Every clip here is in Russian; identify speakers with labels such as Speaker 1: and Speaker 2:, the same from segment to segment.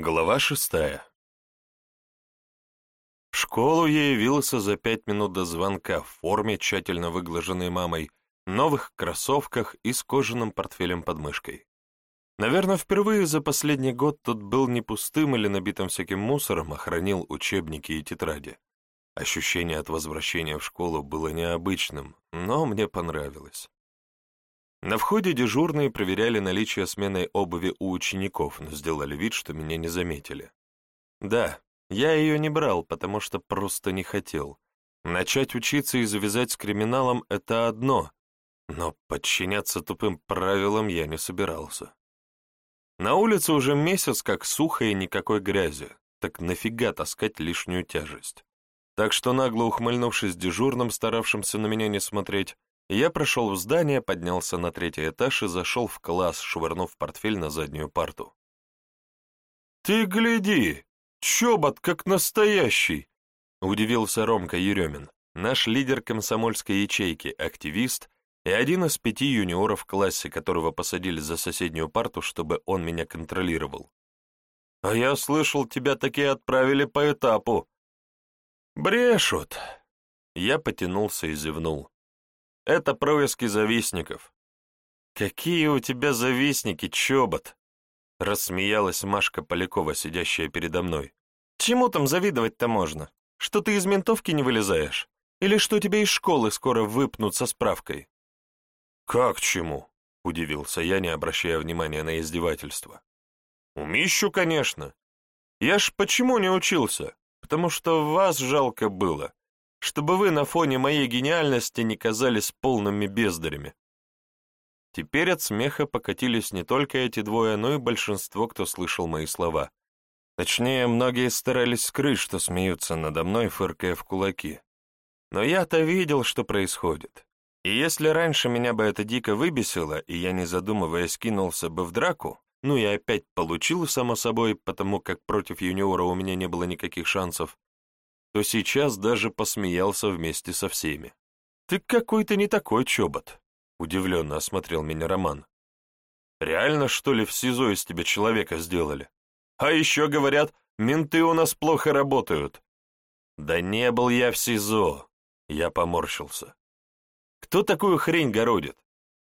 Speaker 1: Глава шестая. В школу я явился за пять минут до звонка в форме, тщательно выглаженной мамой, новых кроссовках и с кожаным портфелем под мышкой. Наверное, впервые за последний год тут был не пустым или набитым всяким мусором, а хранил учебники и тетради. Ощущение от возвращения в школу было необычным, но мне понравилось. На входе дежурные проверяли наличие сменной обуви у учеников, но сделали вид, что меня не заметили. Да, я ее не брал, потому что просто не хотел. Начать учиться и завязать с криминалом — это одно, но подчиняться тупым правилам я не собирался. На улице уже месяц как сухо и никакой грязи, так нафига таскать лишнюю тяжесть? Так что нагло ухмыльнувшись дежурным, старавшимся на меня не смотреть, я прошел в здание, поднялся на третий этаж и зашел в класс, швырнув портфель на заднюю парту. «Ты гляди! Чобот как настоящий!» — удивился Ромка Еремин, наш лидер комсомольской ячейки, активист и один из пяти юниоров в классе, которого посадили за соседнюю парту, чтобы он меня контролировал. «А я слышал, тебя такие отправили по этапу». «Брешут!» Я потянулся и зевнул. Это происки завистников. Какие у тебя завистники, чобот? Рассмеялась Машка Полякова, сидящая передо мной. Чему там завидовать-то можно? Что ты из ментовки не вылезаешь? Или что тебя из школы скоро выпнут со справкой? Как чему? Удивился я, не обращая внимания на издевательство. Умищу, конечно. Я ж почему не учился? Потому что вас жалко было чтобы вы на фоне моей гениальности не казались полными бездарями. Теперь от смеха покатились не только эти двое, но и большинство, кто слышал мои слова. Точнее, многие старались скрыть, что смеются надо мной, фыркая в кулаки. Но я-то видел, что происходит. И если раньше меня бы это дико выбесило, и я, не задумываясь, кинулся бы в драку, ну и опять получил, само собой, потому как против юниора у меня не было никаких шансов, то сейчас даже посмеялся вместе со всеми. «Ты какой-то не такой чобот», — удивленно осмотрел меня Роман. «Реально, что ли, в СИЗО из тебя человека сделали? А еще, говорят, менты у нас плохо работают». «Да не был я в СИЗО», — я поморщился. «Кто такую хрень городит?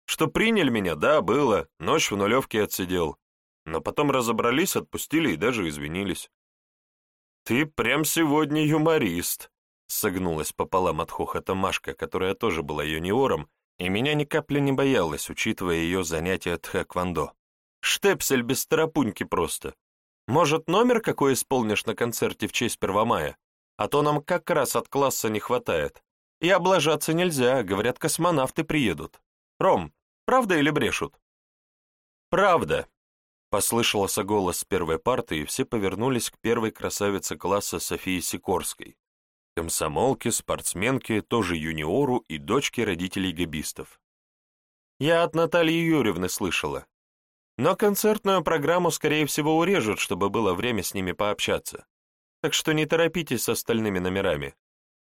Speaker 1: Что приняли меня, да, было, ночь в нулевке отсидел. Но потом разобрались, отпустили и даже извинились. «Ты прям сегодня юморист», — согнулась пополам от хохота Машка, которая тоже была юниором, и меня ни капли не боялась, учитывая ее занятия тхэквондо. «Штепсель без тарапуньки просто. Может, номер какой исполнишь на концерте в честь Первомая? А то нам как раз от класса не хватает. И облажаться нельзя, говорят, космонавты приедут. Ром, правда или брешут?» «Правда», Послышался голос с первой парты, и все повернулись к первой красавице класса Софии Сикорской, комсомолке, спортсменке, тоже юниору и дочке родителей габистов. Я от Натальи Юрьевны слышала. Но концертную программу, скорее всего, урежут, чтобы было время с ними пообщаться. Так что не торопитесь с остальными номерами.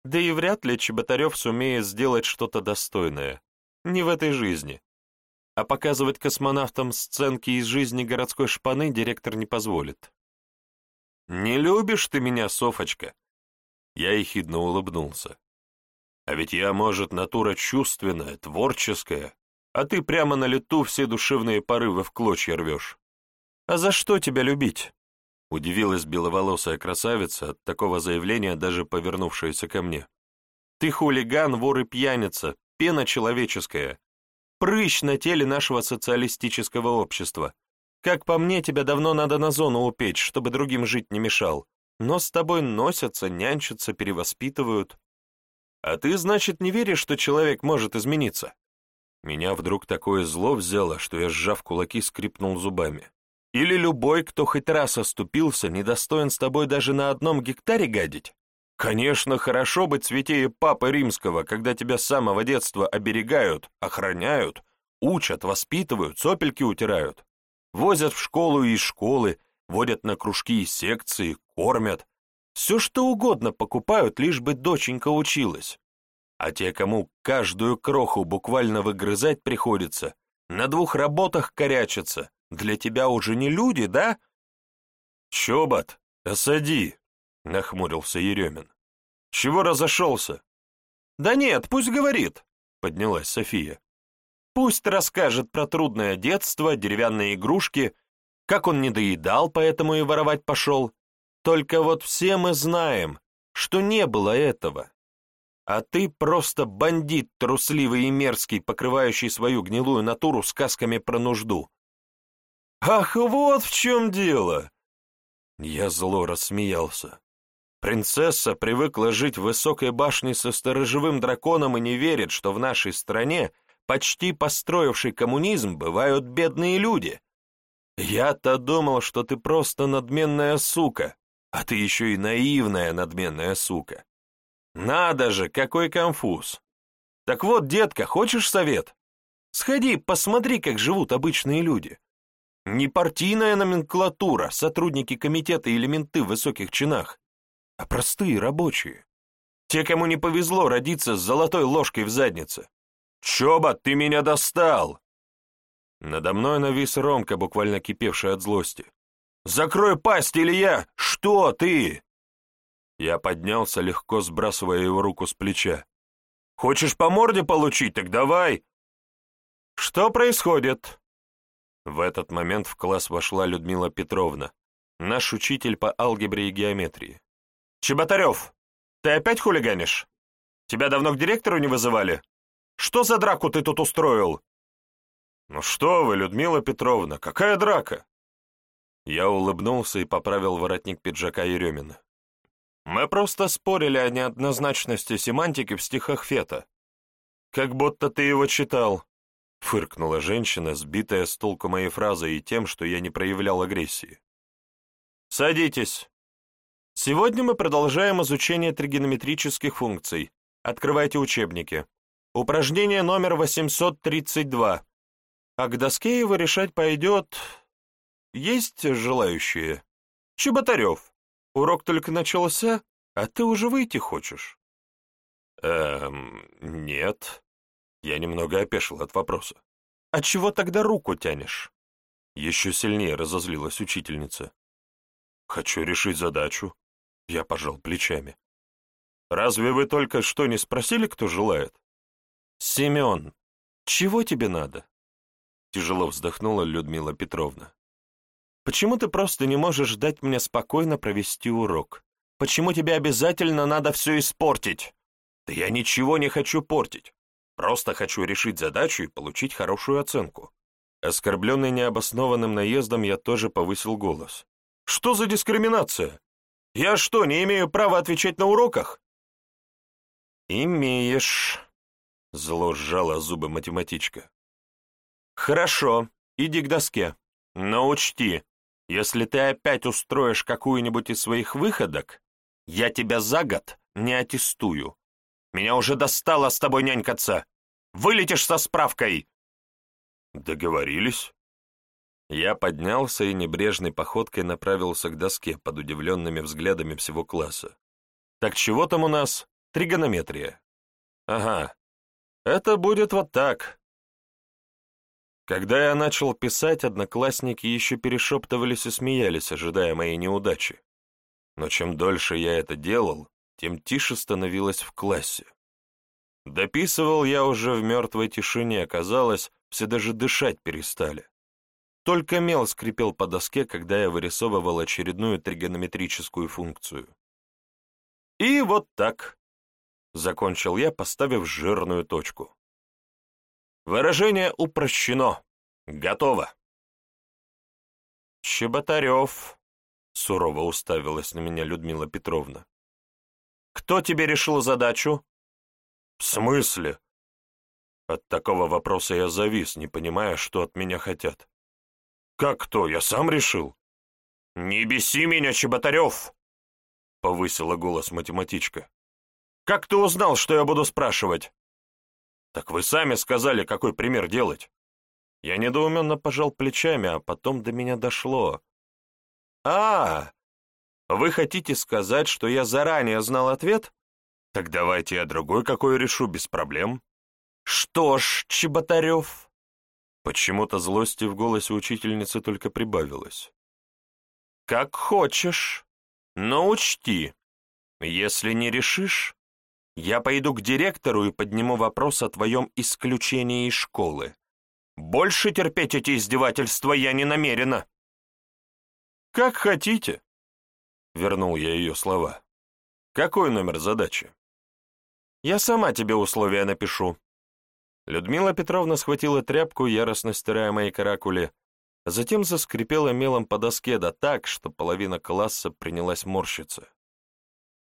Speaker 1: Да и вряд ли Чеботарев сумеет сделать что-то достойное. Не в этой жизни а показывать космонавтам сценки из жизни городской шпаны директор не позволит. «Не любишь ты меня, Софочка?» Я ехидно улыбнулся. «А ведь я, может, натура чувственная, творческая, а ты прямо на лету все душевные порывы в клочья рвешь. А за что тебя любить?» Удивилась беловолосая красавица от такого заявления, даже повернувшаяся ко мне. «Ты хулиган, вор и пьяница, пена человеческая, прыщ на теле нашего социалистического общества. Как по мне, тебя давно надо на зону упечь, чтобы другим жить не мешал. Но с тобой носятся, нянчатся, перевоспитывают. А ты, значит, не веришь, что человек может измениться? Меня вдруг такое зло взяло, что я, сжав кулаки, скрипнул зубами. Или любой, кто хоть раз оступился, недостоин с тобой даже на одном гектаре гадить? Конечно, хорошо быть святее Папы Римского, когда тебя с самого детства оберегают, охраняют, учат, воспитывают, сопельки утирают. Возят в школу и из школы, водят на кружки и секции, кормят. Все что угодно покупают, лишь бы доченька училась. А те, кому каждую кроху буквально выгрызать приходится, на двух работах корячатся, для тебя уже не люди, да? «Чобот, осади!» — нахмурился Еремин. «Чего разошелся?» «Да нет, пусть говорит», — поднялась София. «Пусть расскажет про трудное детство, деревянные игрушки, как он не доедал, поэтому и воровать пошел. Только вот все мы знаем, что не было этого. А ты просто бандит трусливый и мерзкий, покрывающий свою гнилую натуру сказками про нужду. Ах, вот в чем дело! Я зло рассмеялся. Принцесса привыкла жить в высокой башне со сторожевым драконом и не верит, что в нашей стране, почти построивший коммунизм, бывают бедные люди. Я-то думал, что ты просто надменная сука, а ты еще и наивная надменная сука. Надо же, какой конфуз. Так вот, детка, хочешь совет? Сходи, посмотри, как живут обычные люди. Не партийная номенклатура, сотрудники комитета или менты в высоких чинах, а простые рабочие. Те, кому не повезло родиться с золотой ложкой в заднице. Чоба, ты меня достал!» Надо мной навис Ромка, буквально кипевший от злости. «Закрой пасть, или я! Что ты?» Я поднялся, легко сбрасывая его руку с плеча. «Хочешь по морде получить? Так давай!» «Что происходит?» В этот момент в класс вошла Людмила Петровна, наш учитель по алгебре и геометрии. «Чеботарев, ты опять хулиганишь? Тебя давно к директору не вызывали? Что за драку ты тут устроил?» «Ну что вы, Людмила Петровна, какая драка?» Я улыбнулся и поправил воротник пиджака Еремина. «Мы просто спорили о неоднозначности семантики в стихах Фета. Как будто ты его читал», — фыркнула женщина, сбитая с толку моей фразой и тем, что я не проявлял агрессии. «Садитесь. Сегодня мы продолжаем изучение тригонометрических функций. Открывайте учебники. Упражнение номер 832. А к доске его решать пойдет есть желающие? Чеботарев, урок только начался, а ты уже выйти хочешь? Эм, нет. Я немного опешил от вопроса. А чего тогда руку тянешь? Еще сильнее разозлилась учительница. Хочу решить задачу. Я пожал плечами. Разве вы только что не спросили, кто желает? Семен, чего тебе надо? Тяжело вздохнула Людмила Петровна. Почему ты просто не можешь дать мне спокойно провести урок? Почему тебе обязательно надо все испортить? Да я ничего не хочу портить. Просто хочу решить задачу и получить хорошую оценку. Оскорбленный необоснованным наездом, я тоже повысил голос. Что за дискриминация? Я что, не имею права отвечать на уроках? Имеешь. Зло сжала зубы математичка. Хорошо, иди к доске. Но учти, если ты опять устроишь какую-нибудь из своих выходок, я тебя за год не аттестую. Меня уже достало с тобой нянькаться. Вылетишь со справкой!» «Договорились?» Я поднялся и небрежной походкой направился к доске под удивленными взглядами всего класса. «Так чего там у нас? Тригонометрия». «Ага, это будет вот так. Когда я начал писать, одноклассники еще перешептывались и смеялись, ожидая моей неудачи. Но чем дольше я это делал, тем тише становилось в классе. Дописывал я уже в мертвой тишине, казалось, все даже дышать перестали. Только мел скрипел по доске, когда я вырисовывал очередную тригонометрическую функцию. И вот так, — закончил я, поставив жирную точку. Выражение упрощено. Готово. Чеботарев, сурово уставилась на меня Людмила Петровна. Кто тебе решил задачу? В смысле? От такого вопроса я завис, не понимая, что от меня хотят. Как кто? Я сам решил. Не беси меня, Чеботарев! Повысила голос математичка. Как ты узнал, что я буду спрашивать? Так вы сами сказали, какой пример делать. Я недоуменно пожал плечами, а потом до меня дошло. А, вы хотите сказать, что я заранее знал ответ? Так давайте я другой какой решу без проблем. Что ж, Чеботарев... Почему-то злости в голосе учительницы только прибавилось. «Как хочешь, но учти, если не решишь, я пойду к директору и подниму вопрос о твоем исключении из школы. Больше терпеть эти издевательства я не намерена». «Как хотите», — вернул я ее слова. «Какой номер задачи?» «Я сама тебе условия напишу». Людмила Петровна схватила тряпку, яростно стирая мои каракули, а затем заскрипела мелом по доске да так, что половина класса принялась морщиться.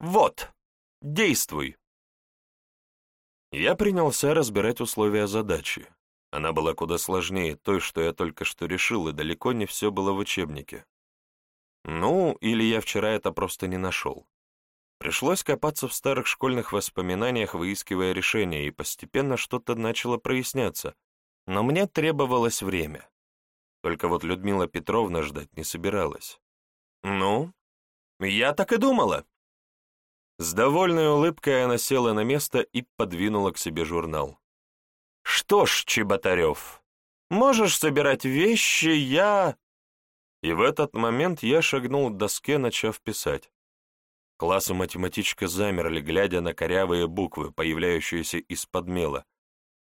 Speaker 1: «Вот, действуй!» Я принялся разбирать условия задачи. Она была куда сложнее той, что я только что решил, и далеко не все было в учебнике. Ну, или я вчера это просто не нашел. Пришлось копаться в старых школьных воспоминаниях, выискивая решение, и постепенно что-то начало проясняться, но мне требовалось время. Только вот Людмила Петровна ждать не собиралась. «Ну, я так и думала», с довольной улыбкой она села на место и подвинула к себе журнал. «Что ж, Чеботарев, можешь собирать вещи, я...» И в этот момент я шагнул к доске, начав писать. Класс и математичка замерли, глядя на корявые буквы, появляющиеся из-под мела.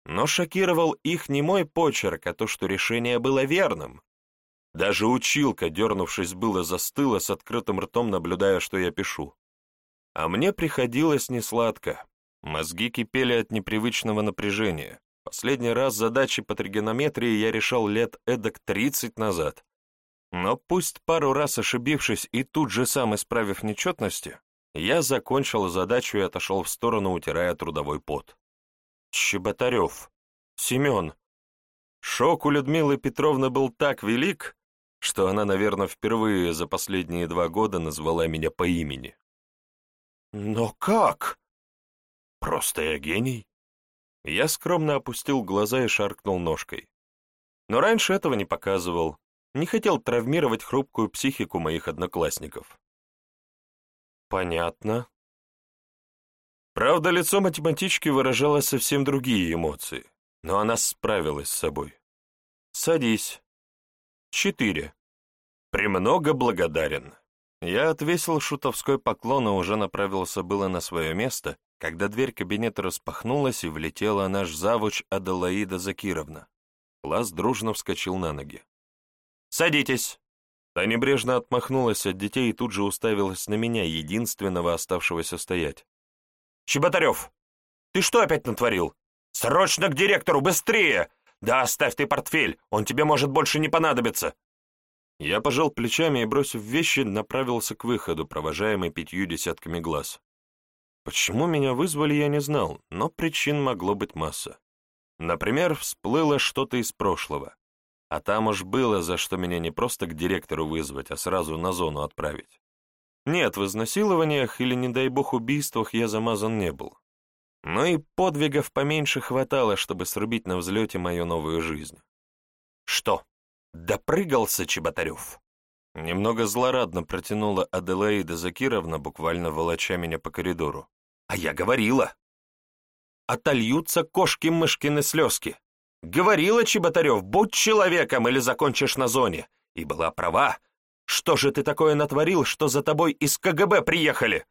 Speaker 1: Но шокировал их не мой почерк, а то, что решение было верным. Даже училка, дернувшись было, застыла с открытым ртом, наблюдая, что я пишу. А мне приходилось несладко. Мозги кипели от непривычного напряжения. Последний раз задачи по тригонометрии я решал лет эдак 30 назад. Но пусть пару раз ошибившись и тут же сам исправив нечетности, я закончил задачу и отошел в сторону, утирая трудовой пот. Чеботарев. Семен. Шок у Людмилы Петровны был так велик, что она, наверное, впервые за последние два года назвала меня по имени. «Но как?» «Просто я гений». Я скромно опустил глаза и шаркнул ножкой. Но раньше этого не показывал, не хотел травмировать хрупкую психику моих одноклассников. «Понятно». Правда, лицо математички выражало совсем другие эмоции, но она справилась с собой. «Садись». «Четыре». «Премного благодарен». Я отвесил шутовской поклон и уже направился было на свое место, когда дверь кабинета распахнулась и влетела наш завуч Аделаида Закировна. Класс дружно вскочил на ноги. «Садитесь!» Та небрежно отмахнулась от детей и тут же уставилась на меня, единственного оставшегося стоять. «Чеботарев, ты что опять натворил? Срочно к директору, быстрее! Да оставь ты портфель, он тебе может больше не понадобиться!» Я пожал плечами и, бросив вещи, направился к выходу, провожаемый пятью десятками глаз. Почему меня вызвали, я не знал, но причин могло быть масса. Например, всплыло что-то из прошлого. А там уж было, за что меня не просто к директору вызвать, а сразу на зону отправить. Нет, в изнасилованиях или, не дай бог, убийствах я замазан не был. Но и подвигов поменьше хватало, чтобы срубить на взлете мою новую жизнь. Что? Допрыгался Чеботарев. Немного злорадно протянула Аделаида Закировна, буквально волоча меня по коридору. А я говорила. Отольются кошки-мышкины слезки. Говорила Чеботарев, будь человеком или закончишь на зоне. И была права. Что же ты такое натворил, что за тобой из КГБ приехали?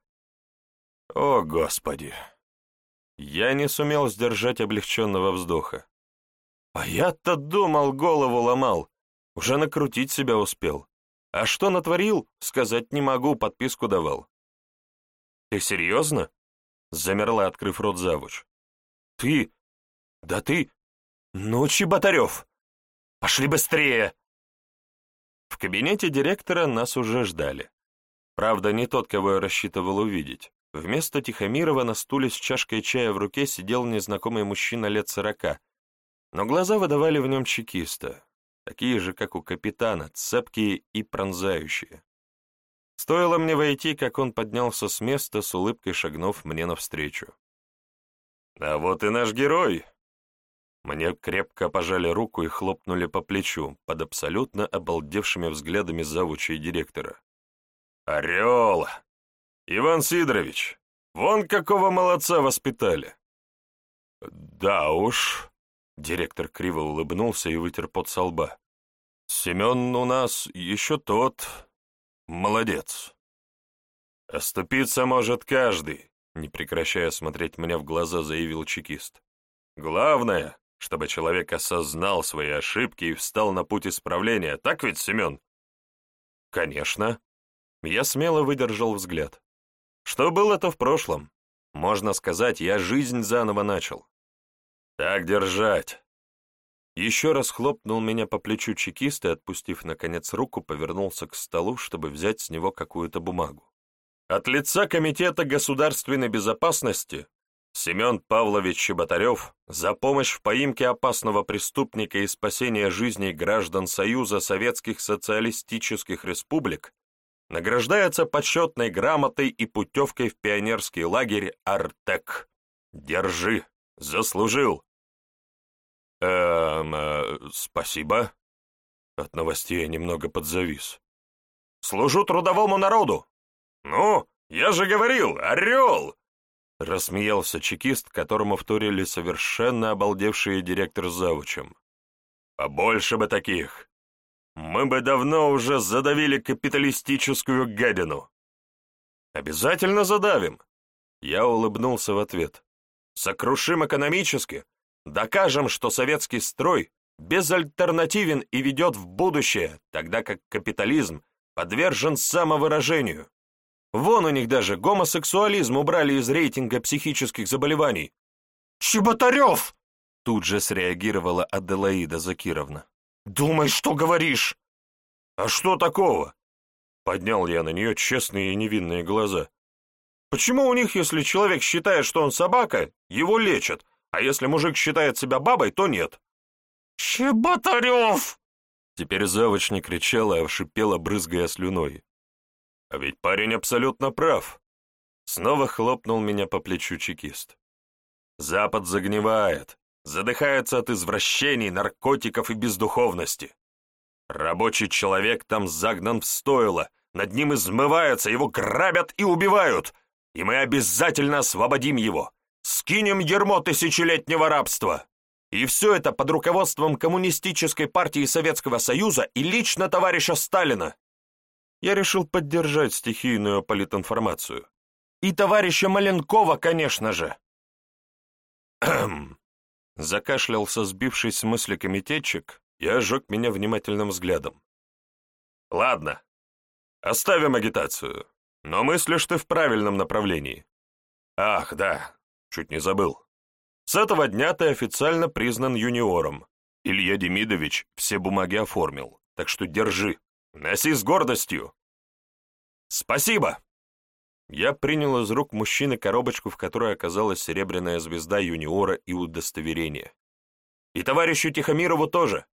Speaker 1: О, Господи! Я не сумел сдержать облегченного вздоха. А я-то думал, голову ломал. Уже накрутить себя успел. А что натворил, сказать не могу, подписку давал. Ты серьезно? Замерла, открыв рот завуч. Ты? Да ты... Ну, Чеботарев! Пошли быстрее! В кабинете директора нас уже ждали. Правда, не тот, кого я рассчитывал увидеть. Вместо Тихомирова на стуле с чашкой чая в руке сидел незнакомый мужчина лет сорока, но глаза выдавали в нем чекиста такие же, как у капитана, цепкие и пронзающие. Стоило мне войти, как он поднялся с места, с улыбкой шагнув мне навстречу. «А вот и наш герой!» Мне крепко пожали руку и хлопнули по плечу, под абсолютно обалдевшими взглядами завуча и директора. «Орел! Иван Сидорович, вон какого молодца воспитали!» «Да уж», Директор криво улыбнулся и вытер пот со лба. «Семен у нас еще тот. молодец. Оступиться может каждый, не прекращая смотреть мне в глаза, заявил чекист. Главное, чтобы человек осознал свои ошибки и встал на путь исправления, так ведь, Семен? Конечно. Я смело выдержал взгляд. Что было, то в прошлом. Можно сказать, я жизнь заново начал. Так держать. Еще раз хлопнул меня по плечу чекист и, отпустив, наконец, руку, повернулся к столу, чтобы взять с него какую-то бумагу. От лица Комитета государственной безопасности Семен Павлович Чеботарев за помощь в поимке опасного преступника и спасение жизней граждан Союза Советских Социалистических Республик награждается почетной грамотой и путевкой в пионерский лагерь «Артек». Держи, заслужил. Эм, э, спасибо. От новостей я немного подзавис. Служу трудовому народу. Ну, я же говорил, орел! Рассмеялся чекист, которому вторили совершенно обалдевшие директор с завучем. «Побольше бы таких! Мы бы давно уже задавили капиталистическую гадину!» «Обязательно задавим!» Я улыбнулся в ответ. «Сокрушим экономически, докажем, что советский строй безальтернативен и ведет в будущее, тогда как капитализм подвержен самовыражению. Вон у них даже гомосексуализм убрали из рейтинга психических заболеваний. «Чеботарев!» Тут же среагировала Аделаида Закировна. «Думай, что говоришь!» «А что такого?» Поднял я на нее честные и невинные глаза. «Почему у них, если человек считает, что он собака, его лечат, а если мужик считает себя бабой, то нет?» «Чеботарев!» Теперь завуч не кричала, а шипела, брызгая слюной. А ведь парень абсолютно прав. Снова хлопнул меня по плечу чекист. Запад загнивает, задыхается от извращений, наркотиков и бездуховности. Рабочий человек там загнан в стойло, над ним измываются, его грабят и убивают, и мы обязательно освободим его, скинем ермо тысячелетнего рабства. И все это под руководством Коммунистической партии Советского Союза и лично товарища Сталина я решил поддержать стихийную политинформацию. И товарища Маленкова, конечно же. Закашлялся сбившись с мысли комитетчик и ожег меня внимательным взглядом. Ладно, оставим агитацию, но мыслишь ты в правильном направлении. Ах, да, чуть не забыл. С этого дня ты официально признан юниором. Илья Демидович все бумаги оформил, так что держи. Носи с гордостью!» «Спасибо!» Я принял из рук мужчины коробочку, в которой оказалась серебряная звезда юниора и удостоверение. «И товарищу Тихомирову тоже!»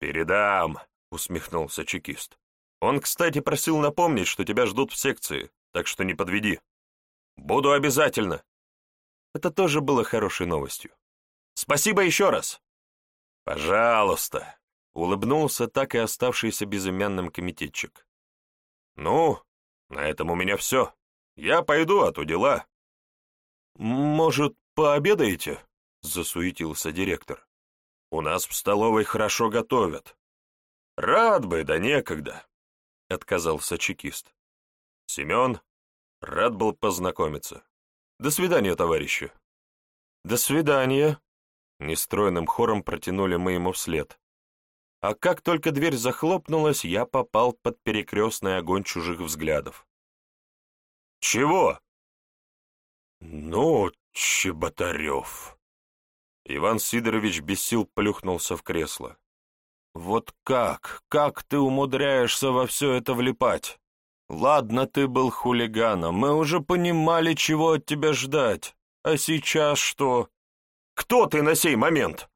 Speaker 1: «Передам!» — усмехнулся чекист. «Он, кстати, просил напомнить, что тебя ждут в секции, так что не подведи. Буду обязательно!» Это тоже было хорошей новостью. «Спасибо еще раз!» «Пожалуйста!» Улыбнулся так и оставшийся безымянным комитетчик. «Ну, на этом у меня все. Я пойду, а то дела». «Может, пообедаете?» — засуетился директор. «У нас в столовой хорошо готовят». «Рад бы, да некогда», — отказался чекист. «Семен, рад был познакомиться. До свидания, товарищи». «До свидания», — нестройным хором протянули мы ему вслед а как только дверь захлопнулась, я попал под перекрестный огонь чужих взглядов. «Чего?» «Ну, Чеботарев!» Иван Сидорович без сил плюхнулся в кресло. «Вот как? Как ты умудряешься во все это влипать? Ладно, ты был хулиганом, мы уже понимали, чего от тебя ждать. А сейчас что? Кто ты на сей момент?»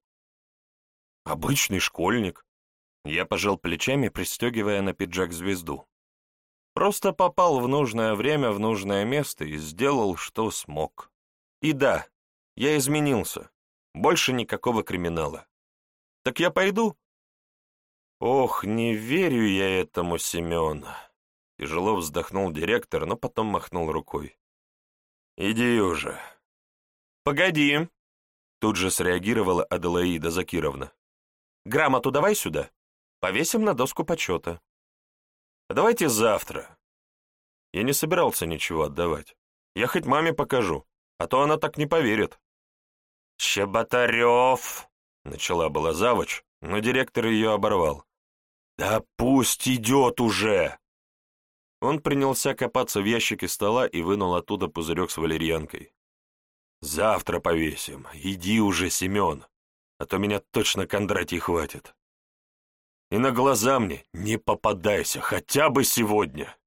Speaker 1: «Обычный школьник. Я пожал плечами, пристегивая на пиджак звезду. Просто попал в нужное время в нужное место и сделал, что смог. И да, я изменился. Больше никакого криминала. Так я пойду? Ох, не верю я этому, Семен. Тяжело вздохнул директор, но потом махнул рукой. Иди уже. Погоди. Тут же среагировала Аделаида Закировна. Грамоту давай сюда. Повесим на доску почета». А давайте завтра. Я не собирался ничего отдавать. Я хоть маме покажу, а то она так не поверит. «Щеботарев!» — начала была завуч, но директор ее оборвал. «Да пусть идет уже!» Он принялся копаться в ящике стола и вынул оттуда пузырек с валерьянкой. «Завтра повесим. Иди уже, Семен, а то меня точно Кондратий хватит. И на глаза мне не попадайся, хотя бы сегодня!»